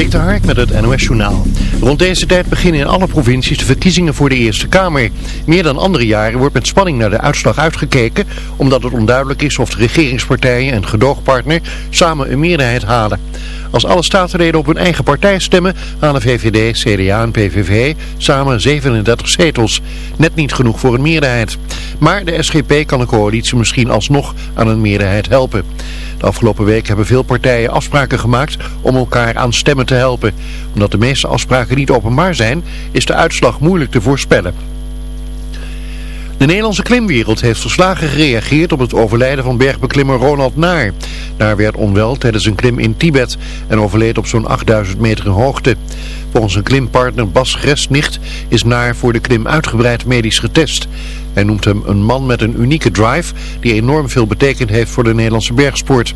Dik de Hark met het NOS Journaal. Rond deze tijd beginnen in alle provincies de verkiezingen voor de Eerste Kamer. Meer dan andere jaren wordt met spanning naar de uitslag uitgekeken... omdat het onduidelijk is of de regeringspartijen en gedoogpartner samen een meerderheid halen. Als alle statenleden op hun eigen partij stemmen, halen VVD, CDA en PVV samen 37 zetels. Net niet genoeg voor een meerderheid. Maar de SGP kan de coalitie misschien alsnog aan een meerderheid helpen. De afgelopen week hebben veel partijen afspraken gemaakt om elkaar aan stemmen te helpen. Omdat de meeste afspraken niet openbaar zijn, is de uitslag moeilijk te voorspellen. De Nederlandse klimwereld heeft verslagen gereageerd op het overlijden van bergbeklimmer Ronald Naar. Naar werd onwel tijdens een klim in Tibet en overleed op zo'n 8000 meter hoogte. Volgens een klimpartner Bas Gresnicht is Naar voor de klim uitgebreid medisch getest. Hij noemt hem een man met een unieke drive die enorm veel betekend heeft voor de Nederlandse bergsport.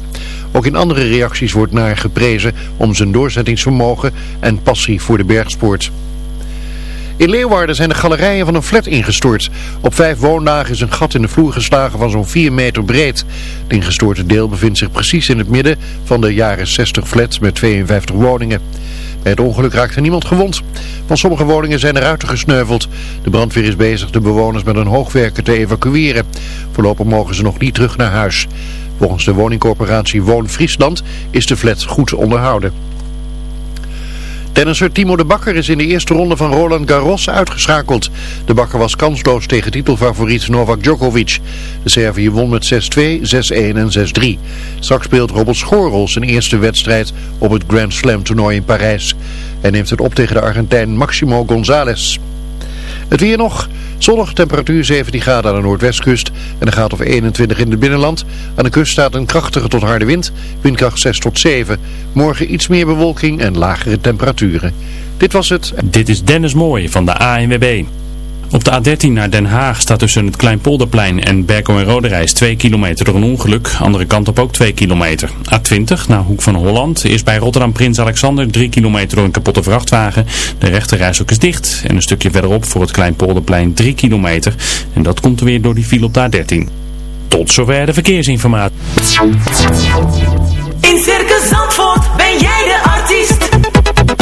Ook in andere reacties wordt Naar geprezen om zijn doorzettingsvermogen en passie voor de bergsport. In Leeuwarden zijn de galerijen van een flat ingestort. Op vijf woondagen is een gat in de vloer geslagen van zo'n 4 meter breed. Het ingestorte deel bevindt zich precies in het midden van de jaren 60 flat met 52 woningen. Bij het ongeluk raakte niemand gewond. Van sommige woningen zijn er ruiten gesneuveld. De brandweer is bezig de bewoners met een hoogwerker te evacueren. Voorlopig mogen ze nog niet terug naar huis. Volgens de woningcorporatie Woon Friesland is de flat goed onderhouden. Tennisser Timo de Bakker is in de eerste ronde van Roland Garros uitgeschakeld. De Bakker was kansloos tegen titelfavoriet Novak Djokovic. De Servië won met 6-2, 6-1 en 6-3. Straks speelt Robert Schoorl zijn eerste wedstrijd op het Grand Slam toernooi in Parijs. Hij neemt het op tegen de Argentijn Maximo González. Het weer nog. Zonnig, temperatuur 17 graden aan de noordwestkust en een graad of 21 in het binnenland. Aan de kust staat een krachtige tot harde wind, windkracht 6 tot 7. Morgen iets meer bewolking en lagere temperaturen. Dit was het. Dit is Dennis Mooij van de ANWB. Op de A13 naar Den Haag staat tussen het Kleinpolderplein en Berkel en Roderijs 2 kilometer door een ongeluk. Andere kant op ook 2 kilometer. A20 naar Hoek van Holland is bij Rotterdam Prins Alexander 3 kilometer door een kapotte vrachtwagen. De rechterreis ook is dicht en een stukje verderop voor het Kleinpolderplein 3 kilometer. En dat komt weer door die file op de A13. Tot zover de verkeersinformatie. In Circus Zandvoort ben jij de artiest.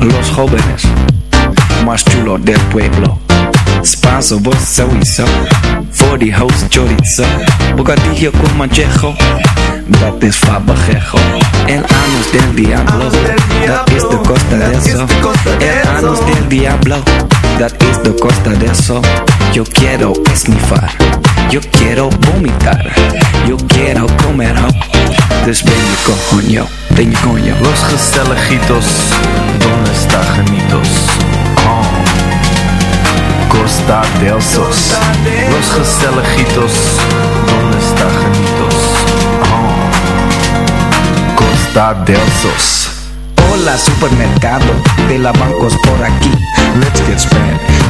Los jóvenes más chulos del pueblo. Spanso. Voor die host chorizo. Bocadillo con manchejo. Dat is fabajejo. El anus del diablo. Dat is de costa de eso. El anus del diablo. Dat is de costa de eso. Yo quiero esnifar. Yo quiero vomitar. Yo quiero comer ho. Dus ben je coño. Coño. Los gezelligitos, donde está genitos? Oh. Costa del Sos. Los gezelligitos, donde está genitos? Oh. Costa del Sos. Hola supermercado de la bancos por aquí. Let's get Spanish.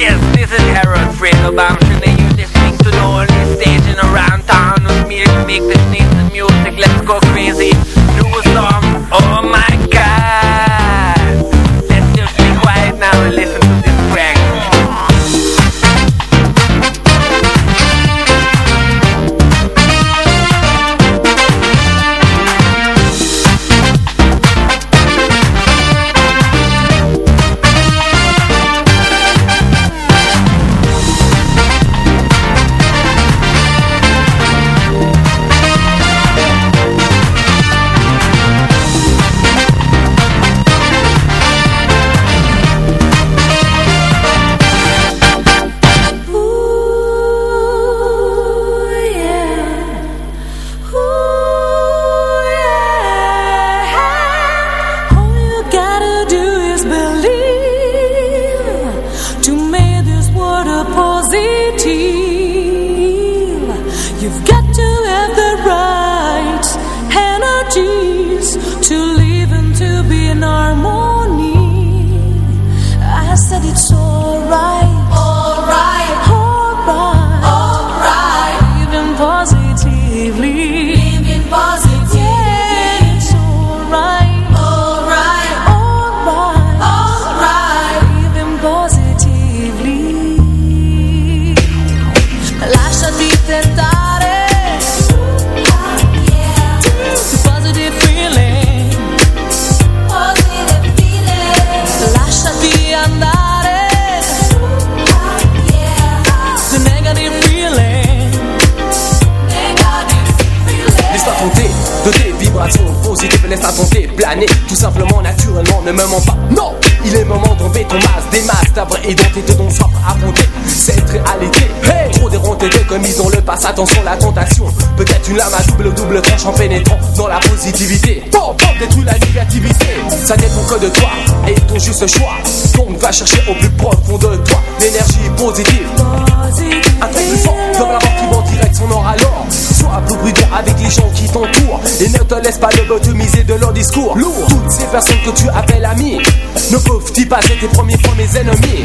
Yes, this is Harold Fredo Bamshin and you're listening to the only station around town with me to make this nice music. Let's go crazy. Do a song. Oh my naturellement, ne me mens pas. Non Il est moment d'enlever ton masque Des masques, ta vraie identité dont soif affronter Cette réalité hey Trop déronté de comme ils ont le passe Attention la tentation. Peut-être une lame à double double tranche En pénétrant dans la positivité. Bon, bon, détruit la négativité. Ça dépend que de toi Et ton juste choix. Donc va chercher au plus profond de toi L'énergie positive. Un truc plus fort Comme la mort qui va en direct son or alors Sois un peu prudent avec les gens qui t'entourent. Et ne te laisse pas lobotomiser de leur discours. Lourd. Toutes ces personnes que tu appelles amis Ne peuvent-ils pas être tes premiers fois mes ennemis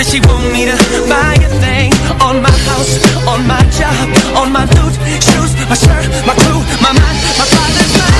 Does she want me to buy a thing? On my house, on my job, on my loot, shoes, my shirt, my crew, my mind, my father's name.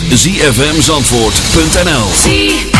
www.zfmzandvoort.nl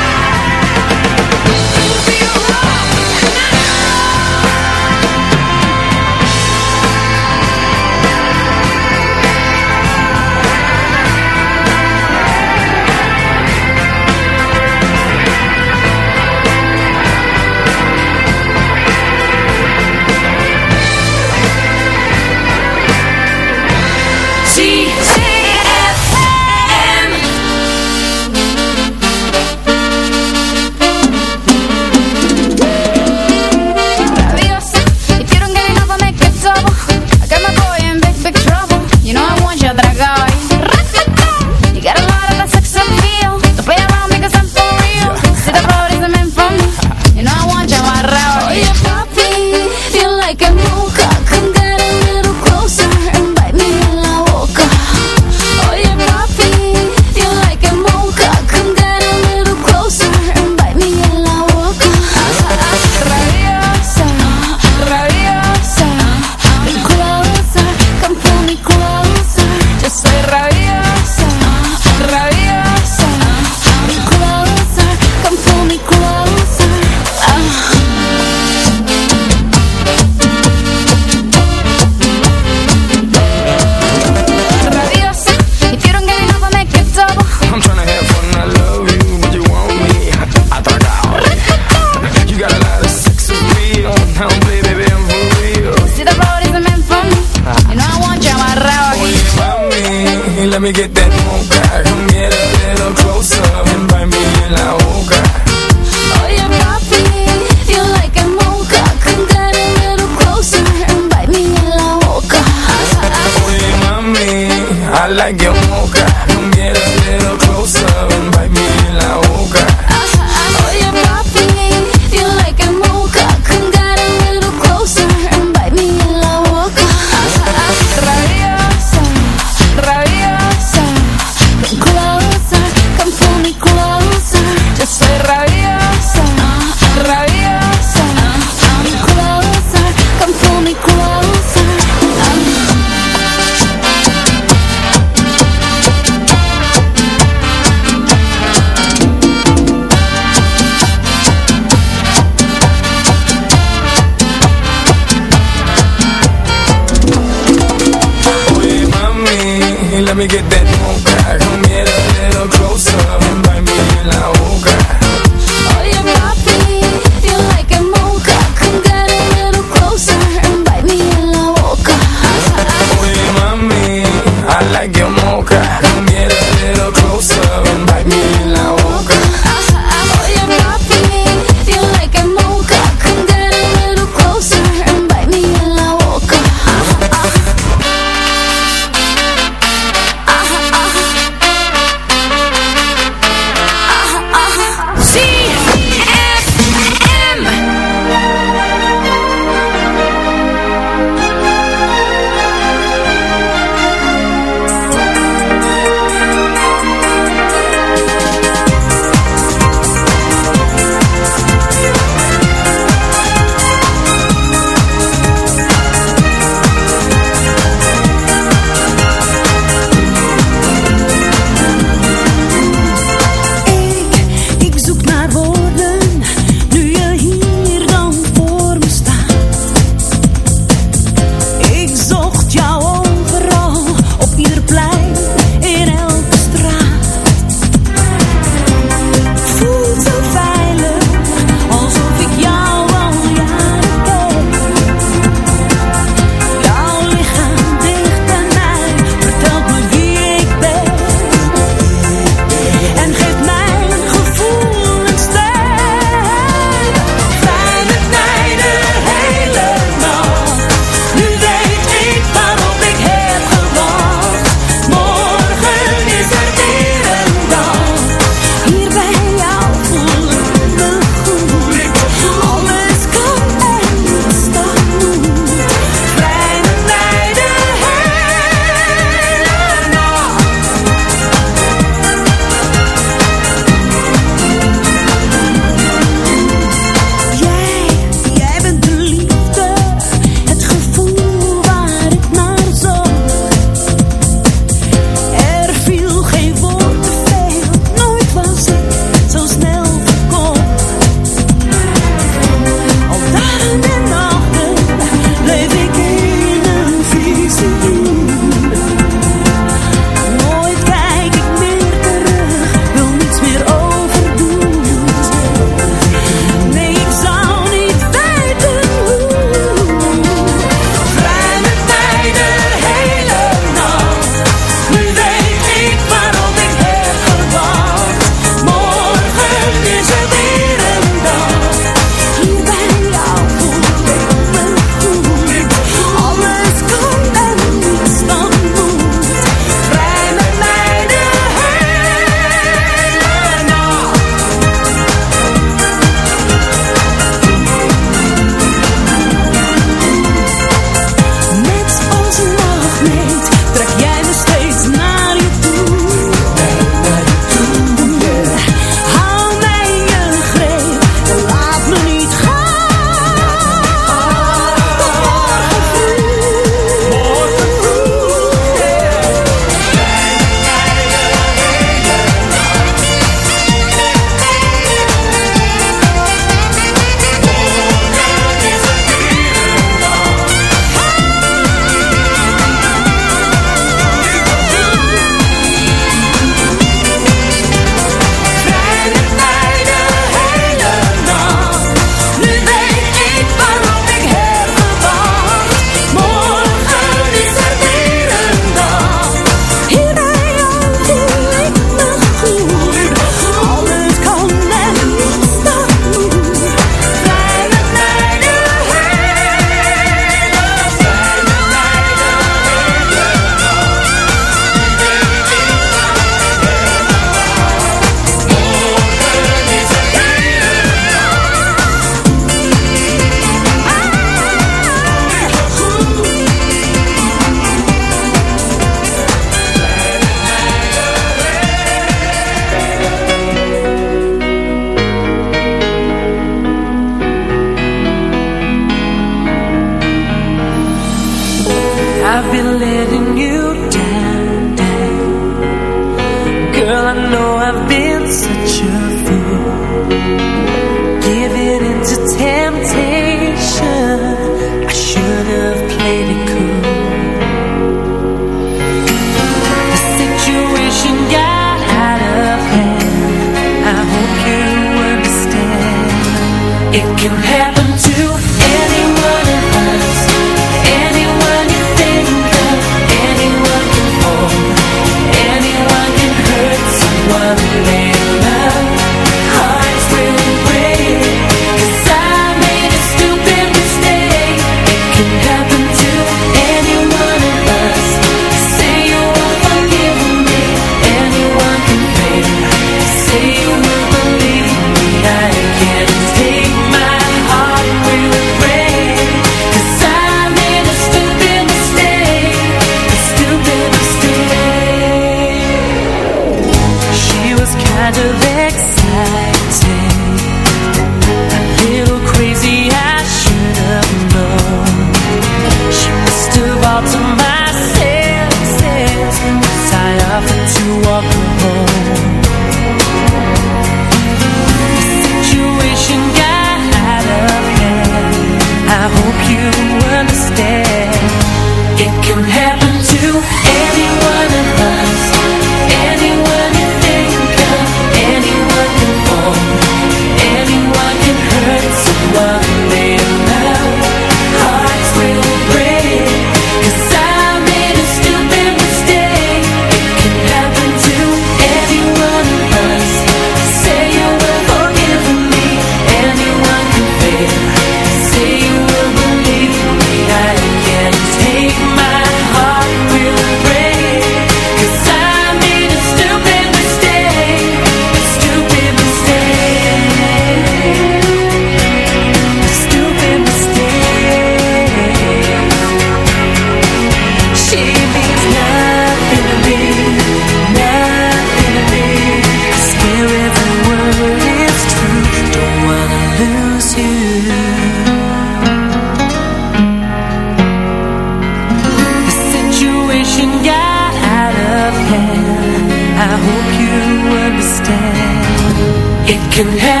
can have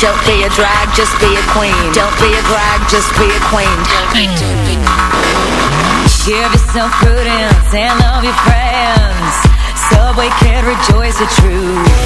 Don't be a drag, just be a queen. Don't be a drag, just be a queen. Give yourself prudence and love your friends. Subway can rejoice the truth.